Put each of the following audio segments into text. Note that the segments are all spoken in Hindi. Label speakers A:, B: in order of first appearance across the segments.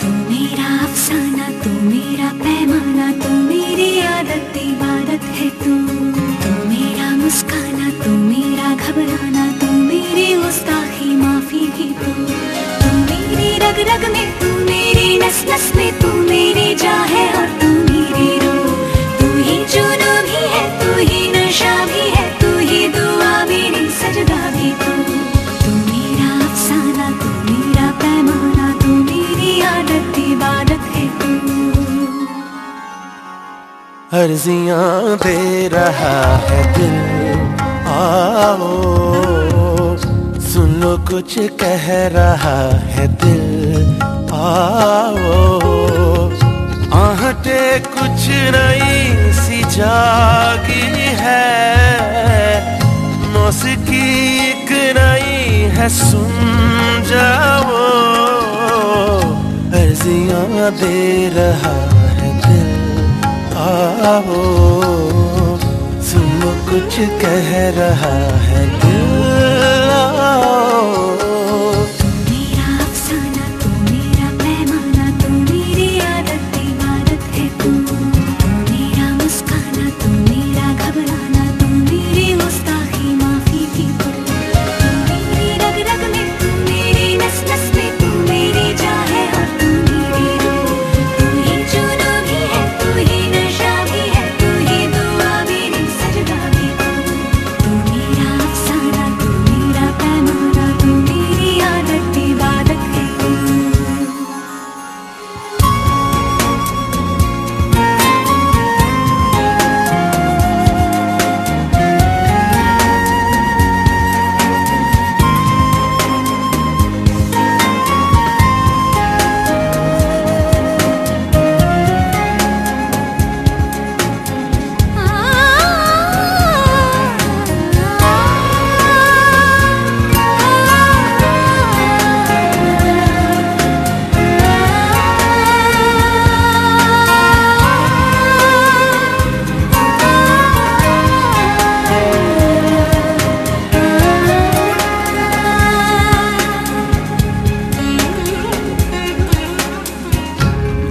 A: तू मेरा अफसाना तू मेरा पैमाना तू मेरी आदत इबादत है तू। तू मेरा मुस्काना तू मेरा घबराना तू मेरी गुस्ताखी माफ़ी भी तू। तू मेरी रग रग में तू मेरी नस नस में तू मेरी जा है
B: अर्जियाँ दे रहा है दिल। आओ, सुन लो कुछ कह रहा है दिल। आओ, आहटे कुछ नई सी जागी है। मौसीकी एक नई है, सुन जाओ। अर्जियाँ दे रहा आओ सुनो कुछ कह रहा है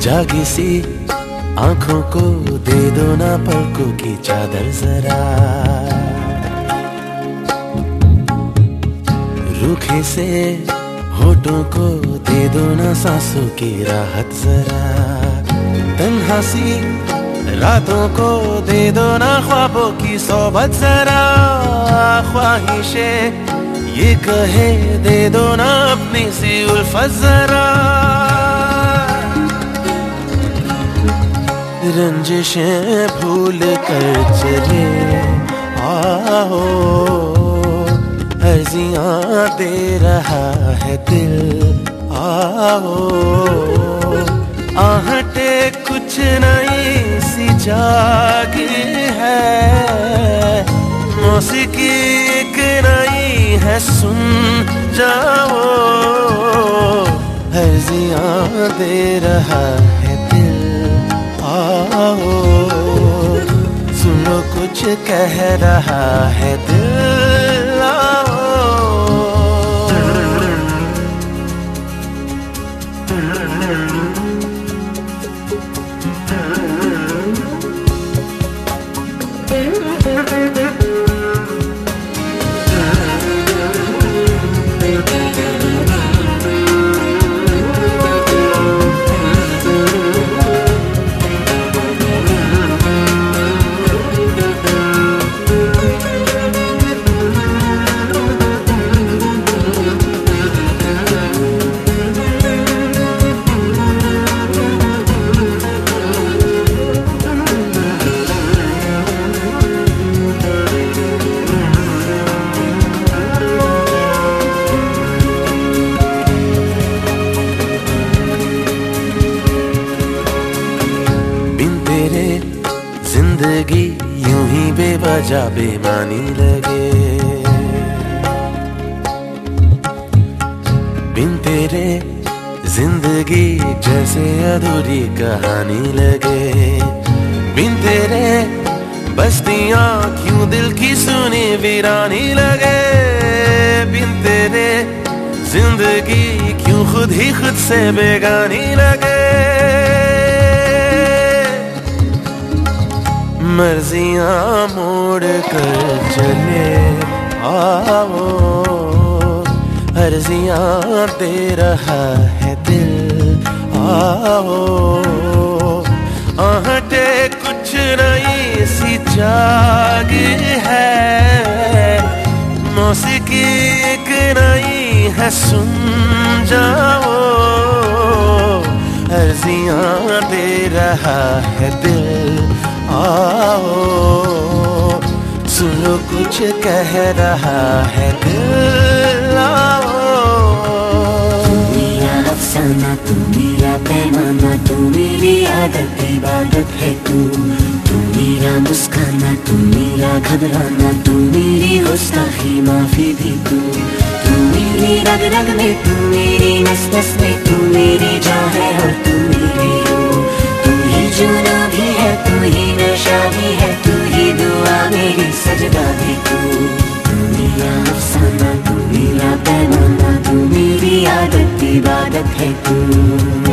B: जागी सी, आँखों को दे दो ना पलकों की चादर जरा। रूखे से होठों को दे दो ना सांसों की राहत जरा। तन्हा सी, रातों को दे दो ना ख्वाबों की सोबत जरा। ख्वाहिशे, ये कहे दे दो ना अपनी सी उल्फत जरा। रंजिशें भूल कर चले। आओ अर्जियाँ दे रहा है दिल। आओ, आहटे कुछ नई सी जागी है। मौसीकी एक नई है, सुन जाओ। अर्जियाँ दे रहा है आओ। सुनो कुछ कह रहा है दिल आओ। बिन ज़िंदगी यूँ ही बेवजह बेमानी लगे। बिन तेरे ज़िंदगी जैसे अधूरी कहानी लगे। बिन तेरे बस्तियाँ क्यों दिल की सुनी वीरानी लगे। बिन तेरे ज़िंदगी क्यों खुद ही खुद से बेगानी लगे। मर्जियाँ मोड़ कर चले आओ। अर्जियाँ दे रहा है दिल, आओ। आहटे कुछ नहीं सी जाग है। मौसीकी एक नहीं है, सुन जाओ। अर्जियाँ दे रहा है दिल आओ। सुनो, कुछ कह रहा है दिल, आओ।
A: मेरा अफसाना, तू मेरा पैमाना, तू मेरी आदत इबादत है तू। तू मेरा मुस्काना, तू मेरा घबराना, तू मेरी गुस्ताखी, माफ़ी भी तू। तू मेरी रग रग में, तू मेरी नस नस में, तू मेरी जान है और तू मेरी रूह। तू ही जुना भी भी तू तू मेरा अफसाना तू मेरा पैमाना तू मेरी आदत इबादत है तू